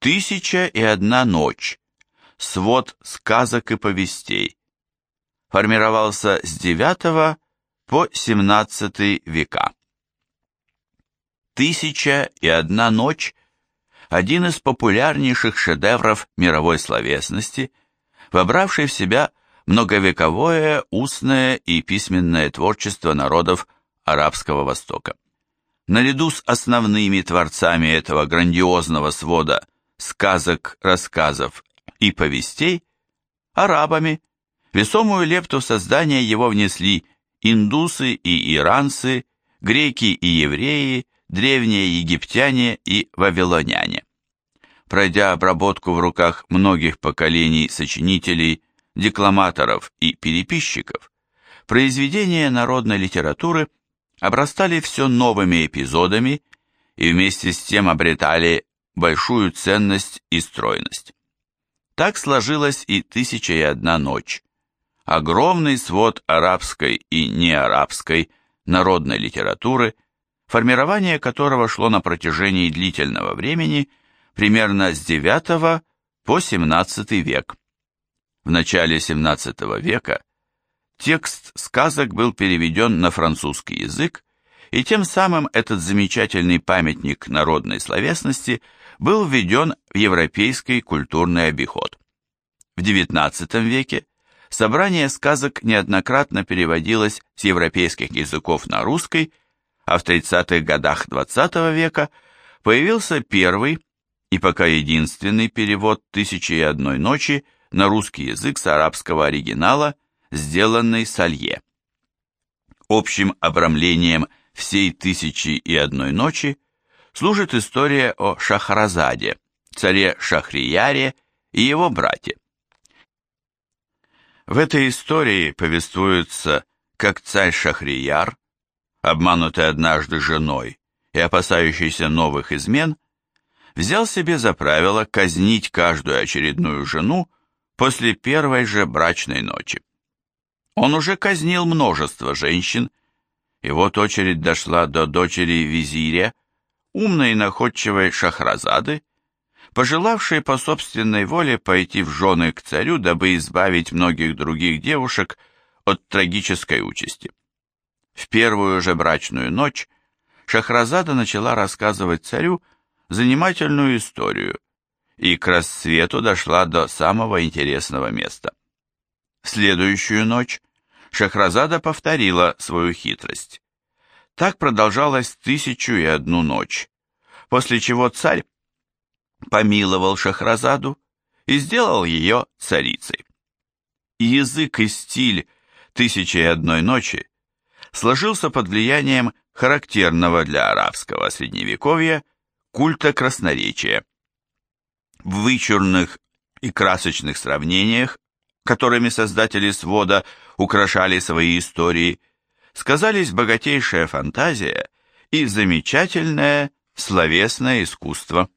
Тысяча и одна ночь. Свод сказок и повестей. Формировался с IX по XVII века. Тысяча и одна ночь – один из популярнейших шедевров мировой словесности, вобравший в себя многовековое устное и письменное творчество народов Арабского Востока. Наряду с основными творцами этого грандиозного свода сказок, рассказов и повестей, арабами, весомую лепту в создание его внесли индусы и иранцы, греки и евреи, древние египтяне и вавилоняне. Пройдя обработку в руках многих поколений сочинителей, декламаторов и переписчиков, произведения народной литературы обрастали все новыми эпизодами и вместе с тем обретали большую ценность и стройность. Так сложилась и «Тысяча и одна ночь», огромный свод арабской и неарабской народной литературы, формирование которого шло на протяжении длительного времени, примерно с IX по XVII век. В начале XVII века текст сказок был переведен на французский язык, и тем самым этот замечательный памятник народной словесности был введен в европейский культурный обиход. В XIX веке собрание сказок неоднократно переводилось с европейских языков на русский, а в 30-х годах XX века появился первый и пока единственный перевод «Тысячи и одной ночи» на русский язык с арабского оригинала, сделанный Салье. Общим обрамлением всей «Тысячи и одной ночи» служит история о Шахразаде, царе Шахрияре и его брате. В этой истории повествуется, как царь Шахрияр, обманутый однажды женой и опасающийся новых измен, взял себе за правило казнить каждую очередную жену после первой же брачной ночи. Он уже казнил множество женщин, и вот очередь дошла до дочери визиря, умной и находчивой Шахразады, пожелавшей по собственной воле пойти в жены к царю, дабы избавить многих других девушек от трагической участи. В первую же брачную ночь Шахразада начала рассказывать царю занимательную историю и к рассвету дошла до самого интересного места. В следующую ночь Шахразада повторила свою хитрость. Так продолжалось тысячу и одну ночь, после чего царь помиловал Шахразаду и сделал ее царицей. Язык и стиль «Тысячи и одной ночи» сложился под влиянием характерного для арабского средневековья культа красноречия. В вычурных и красочных сравнениях, которыми создатели свода украшали свои истории, сказались богатейшая фантазия и замечательное словесное искусство.